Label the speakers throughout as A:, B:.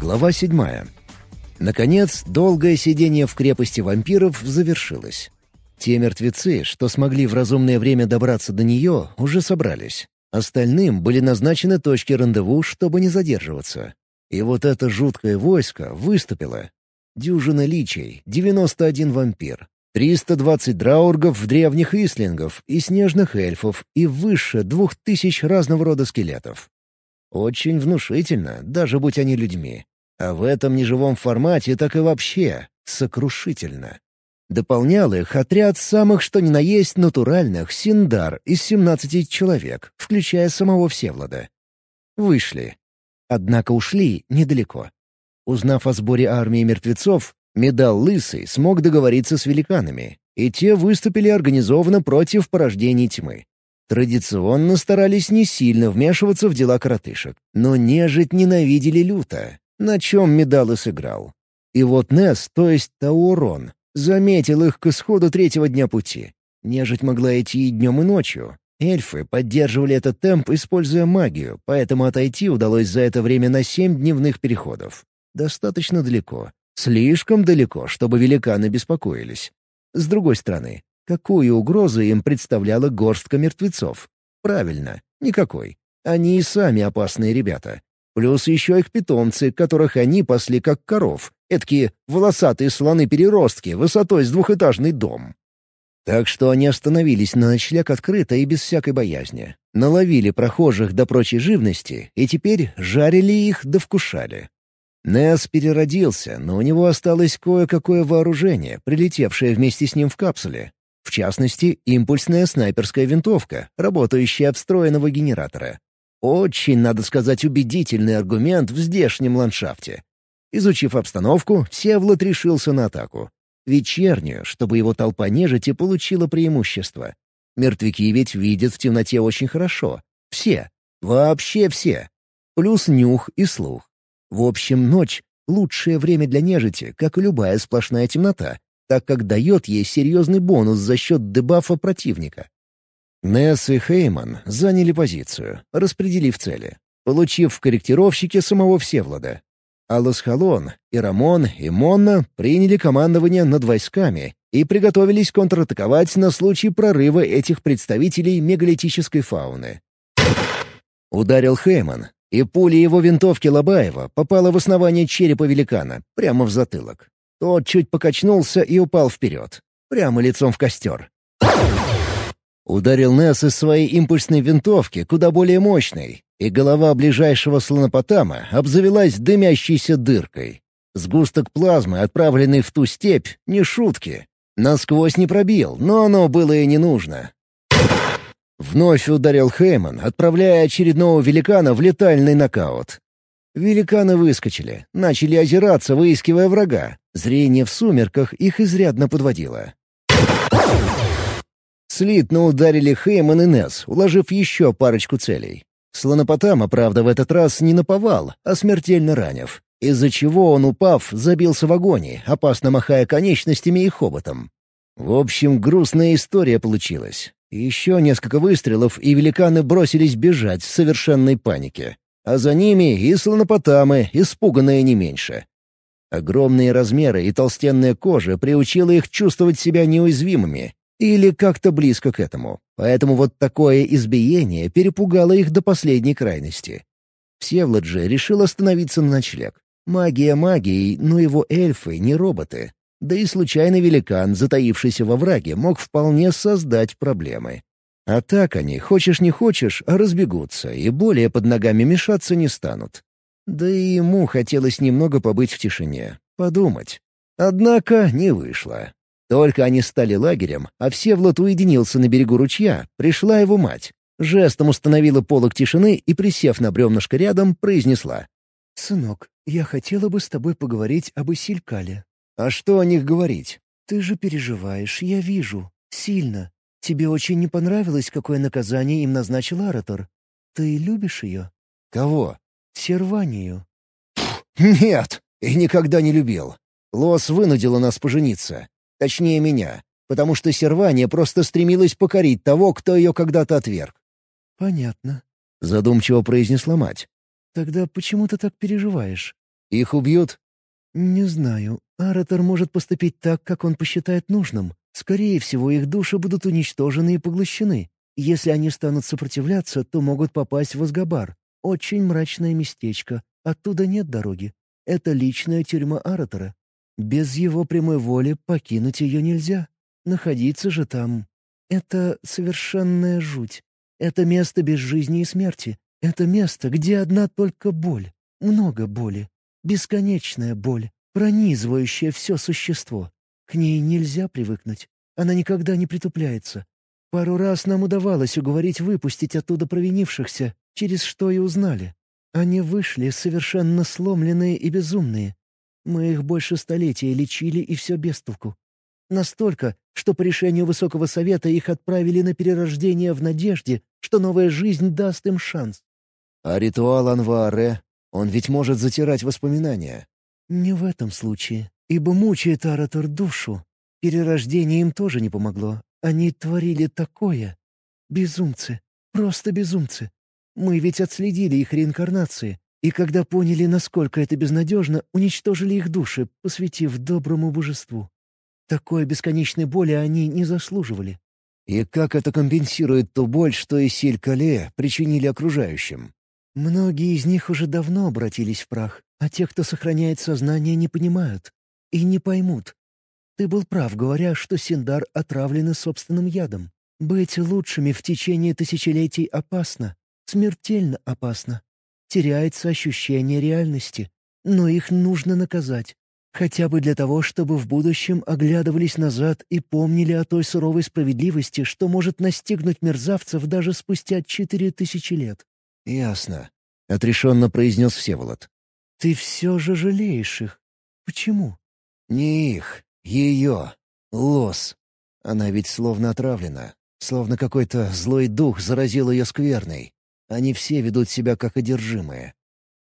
A: Глава седьмая. Наконец, долгое сидение в крепости вампиров завершилось. Те мертвецы, что смогли в разумное время добраться до нее, уже собрались. Остальным были назначены точки рандеву, чтобы не задерживаться. И вот это жуткое войско выступило. Дюжина личей, 91 вампир, 320 драургов древних ислингов и снежных эльфов и выше двух тысяч разного рода скелетов. Очень внушительно, даже будь они людьми. А в этом неживом формате так и вообще сокрушительно. Дополнял их отряд самых что ни на есть натуральных синдар из 17 человек, включая самого Всевлада. Вышли. Однако ушли недалеко. Узнав о сборе армии мертвецов, Медал Лысый смог договориться с великанами, и те выступили организованно против порождений тьмы. Традиционно старались не сильно вмешиваться в дела коротышек, но нежить ненавидели люто, на чем Медал и сыграл. И вот Нес, то есть Таурон, заметил их к исходу третьего дня пути. Нежить могла идти и днем, и ночью. Эльфы поддерживали этот темп, используя магию, поэтому отойти удалось за это время на семь дневных переходов. Достаточно далеко. Слишком далеко, чтобы великаны беспокоились. С другой стороны, какую угрозу им представляла горстка мертвецов? Правильно, никакой. Они и сами опасные ребята. Плюс еще их питомцы, которых они пасли как коров. Эдакие волосатые слоны-переростки высотой с двухэтажный дом. Так что они остановились на ночлег открыто и без всякой боязни. Наловили прохожих до прочей живности и теперь жарили их да вкушали. Несс переродился, но у него осталось кое-какое вооружение, прилетевшее вместе с ним в капсуле. В частности, импульсная снайперская винтовка, работающая от встроенного генератора. Очень, надо сказать, убедительный аргумент в здешнем ландшафте. Изучив обстановку, Севлот решился на атаку. Вечернюю, чтобы его толпа нежити получила преимущество. Мертвяки ведь видят в темноте очень хорошо. Все. Вообще все. Плюс нюх и слух. В общем, ночь — лучшее время для нежити, как и любая сплошная темнота, так как дает ей серьезный бонус за счет дебафа противника. Несс и Хейман заняли позицию, распределив цели, получив в корректировщике самого Всевлада. Аласхалон, Ирамон и Монна приняли командование над войсками и приготовились контратаковать на случай прорыва этих представителей мегалитической фауны. Ударил Хейман, и пуля его винтовки Лобаева попала в основание черепа великана, прямо в затылок. Тот чуть покачнулся и упал вперед, прямо лицом в костер. Ударил Несс из своей импульсной винтовки, куда более мощной, и голова ближайшего слонопотама обзавелась дымящейся дыркой. Сгусток плазмы, отправленный в ту степь, не шутки. Насквозь не пробил, но оно было и не нужно. Вновь ударил Хейман, отправляя очередного великана в летальный нокаут. Великаны выскочили, начали озираться, выискивая врага. Зрение в сумерках их изрядно подводило. Слитно ударили Хейман и Несс, уложив еще парочку целей. Слонопотама, правда, в этот раз не наповал, а смертельно ранив, из-за чего он, упав, забился в агонии, опасно махая конечностями и хоботом. В общем, грустная история получилась. Еще несколько выстрелов, и великаны бросились бежать в совершенной панике. А за ними и слонопотамы, испуганные не меньше. Огромные размеры и толстенная кожа приучила их чувствовать себя неуязвимыми. Или как-то близко к этому. Поэтому вот такое избиение перепугало их до последней крайности. Всевлад же решил остановиться на ночлег. Магия магией, но его эльфы не роботы. Да и случайный великан, затаившийся во враге, мог вполне создать проблемы. А так они, хочешь не хочешь, разбегутся и более под ногами мешаться не станут. Да и ему хотелось немного побыть в тишине, подумать. Однако не вышло. Только они стали лагерем, а Всевлад уединился на берегу ручья, пришла его мать. Жестом установила полок тишины и, присев на бревнышко рядом, произнесла.
B: «Сынок, я хотела бы с тобой поговорить об Исилькале.
A: А что о них говорить?
B: Ты же переживаешь, я вижу. Сильно. Тебе очень не понравилось, какое наказание им назначил Аратор. Ты любишь ее?
A: Кого?
B: Серванию.
A: Нет, и никогда не любил. Лос вынудила нас пожениться. Точнее, меня. Потому что Сервания просто стремилась покорить того, кто ее когда-то отверг.
B: «Понятно», —
A: задумчиво произнесла мать.
B: «Тогда почему ты так переживаешь?
A: Их убьют?»
B: «Не знаю. Аратор может поступить так, как он посчитает нужным. Скорее всего, их души будут уничтожены и поглощены. Если они станут сопротивляться, то могут попасть в Азгабар. Очень мрачное местечко. Оттуда нет дороги. Это личная тюрьма Аратора. Без его прямой воли покинуть ее нельзя. Находиться же там — это совершенная жуть. Это место без жизни и смерти. Это место, где одна только боль. Много боли. Бесконечная боль, пронизывающая все существо. К ней нельзя привыкнуть. Она никогда не притупляется. Пару раз нам удавалось уговорить выпустить оттуда провинившихся, через что и узнали. Они вышли совершенно сломленные и безумные. Мы их больше столетия лечили, и все без толку. Настолько, что по решению Высокого Совета их отправили на перерождение в надежде, что новая жизнь даст им шанс.
A: А ритуал Анвааре, он ведь может затирать воспоминания.
B: Не в этом случае, ибо мучает Аратор душу. Перерождение им тоже не помогло. Они творили такое. Безумцы. Просто безумцы. Мы ведь отследили их реинкарнации, и когда поняли, насколько это безнадежно, уничтожили их души, посвятив доброму божеству. Такой бесконечной боли они не заслуживали.
A: И как это компенсирует ту боль, что и Силь-Кале причинили окружающим?
B: Многие из них уже давно обратились в прах, а те, кто сохраняет сознание, не понимают. И не поймут. Ты был прав, говоря, что Синдар отравлены собственным ядом. Быть лучшими в течение тысячелетий опасно. Смертельно опасно. Теряется ощущение реальности. Но их нужно наказать. Хотя бы для того, чтобы в будущем оглядывались назад и помнили о той суровой справедливости, что может настигнуть мерзавцев даже спустя четыре тысячи лет.
A: «Ясно», — отрешенно произнес Всеволод.
B: «Ты все же жалеешь их. Почему?»
A: «Не их. Ее. Лос. Она ведь словно отравлена. Словно какой-то злой дух заразил ее скверной. Они все ведут себя как одержимые».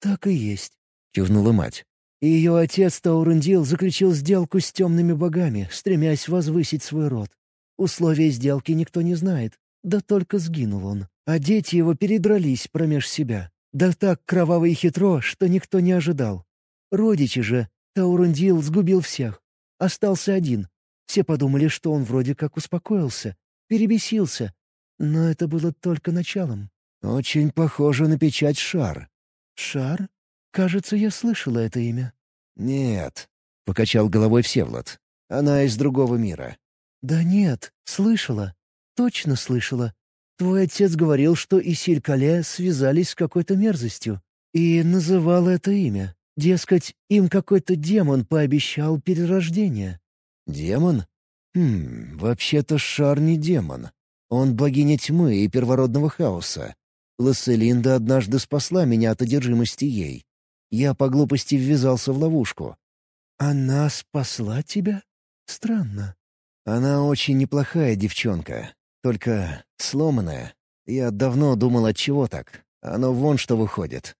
B: «Так и есть», —
A: кивнула мать.
B: И ее отец Таурундил заключил сделку с темными богами, стремясь возвысить свой род. Условия сделки никто не знает, да только сгинул он. А дети его передрались промеж себя. Да так кроваво и хитро, что никто не ожидал. Родичи же, Таурундил сгубил всех. Остался один. Все подумали, что он вроде как успокоился, перебесился. Но это было только началом.
A: «Очень похоже на печать Шар».
B: «Шар? Кажется, я слышала это имя».
A: «Нет», — покачал головой Всевлад. «Она из другого мира».
B: «Да нет, слышала. Точно слышала. Твой отец говорил, что и Силь-Кале связались с какой-то мерзостью. И называл это имя. Дескать, им какой-то демон пообещал перерождение.
A: Демон? Хм, вообще-то Шар не демон. Он богиня тьмы и первородного хаоса. Ласселинда однажды спасла меня от одержимости ей. Я по глупости ввязался в ловушку.
B: «Она спасла тебя? Странно».
A: «Она очень неплохая девчонка, только сломанная. Я давно думал, от чего так. Оно вон что выходит.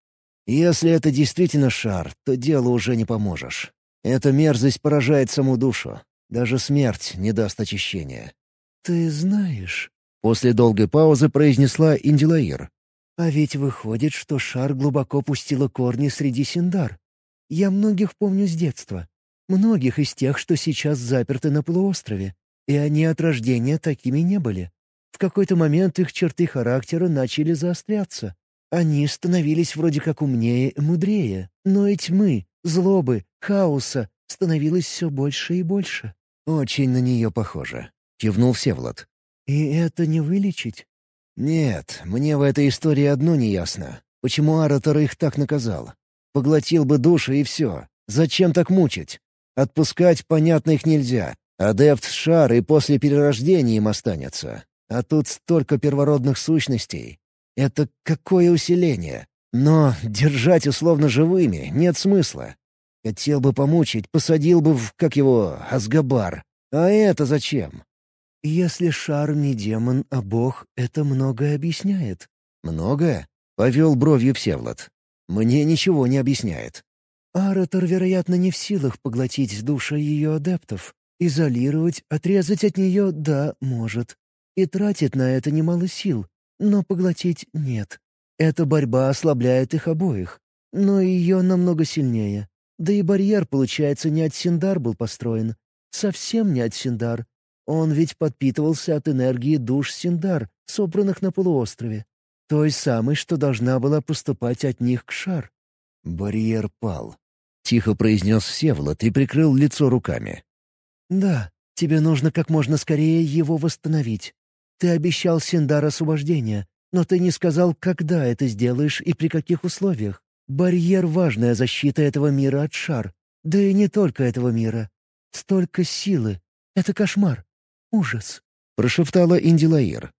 A: Если это действительно шар, то делу уже не поможешь. Эта мерзость поражает саму душу. Даже смерть не даст очищения.
B: «Ты знаешь...»
A: — после долгой паузы произнесла Индилаир.
B: «А ведь выходит, что шар глубоко пустила корни среди синдар. Я многих помню с детства. Многих из тех, что сейчас заперты на полуострове. И они от рождения такими не были. В какой-то момент их черты характера начали заостряться. Они становились вроде как умнее и мудрее, но и тьмы, злобы, хаоса становилось все больше и больше.
A: «Очень на нее похоже», — кивнул Всеволод.
B: «И это не вылечить?»
A: «Нет, мне в этой истории одно неясно. Почему Аратор их так наказал? Поглотил бы души и все. Зачем так мучить? Отпускать, понятно, их нельзя. Адепт шар и после перерождения им останется. А тут столько первородных сущностей. Это какое усиление? Но держать условно живыми нет смысла. Хотел бы помучить, посадил бы в, как его, Асгабар. А это зачем?
B: Если шар не демон, а бог, это многое объясняет.
A: Многое? Повел бровью Всевлад. Мне ничего не объясняет.
B: Аратор, вероятно, не в силах поглотить души ее адептов. Изолировать, отрезать от нее — да, может. И тратит на это немало сил, но поглотить нет. Эта борьба ослабляет их обоих. но ее намного сильнее. Да и барьер, получается, не от Синдар был построен. Совсем не от Синдар. Он ведь подпитывался от энергии душ Синдар, собранных на полуострове. Той самой, что должна была поступать от них к шар.
A: «Барьер пал», — тихо произнес Всеволод и прикрыл лицо руками.
B: «Да, тебе нужно как можно скорее его восстановить. Ты обещал Синдар освобождение, но ты не сказал, когда это сделаешь и при каких условиях. Барьер — важная защита этого мира от шар. Да и не только этого мира. Столько силы. Это кошмар. Ужас.
A: Прошептала Индилаир.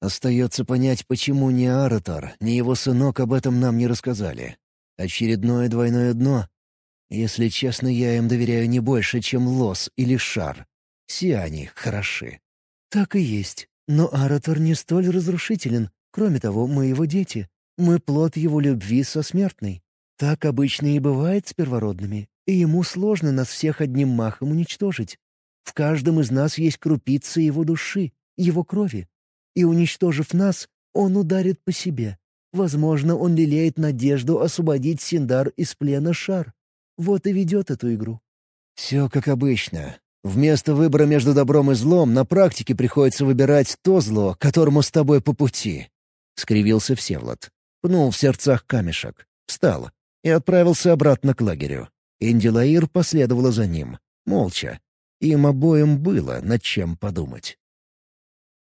A: Остается понять, почему ни Аратор, ни его сынок об этом нам не рассказали. Очередное двойное дно? Если честно, я им доверяю не больше, чем Лос или Шар. Все они хороши.
B: Так и есть. Но Аратор не столь разрушителен. Кроме того, мы его дети. Мы плод его любви со смертной. Так обычно и бывает с первородными, и ему сложно нас всех одним махом уничтожить. В каждом из нас есть крупица его души, его крови. И уничтожив нас, он ударит по себе. Возможно, он лелеет надежду освободить Синдар из плена шар. Вот и ведет эту игру.
A: «Все как обычно. Вместо выбора между добром и злом на практике приходится выбирать то зло, которому с тобой по пути», — скривился Всевлад пнул в сердцах камешек, встал и отправился обратно к лагерю. Индилаир последовала за ним, молча. Им обоим было над чем подумать.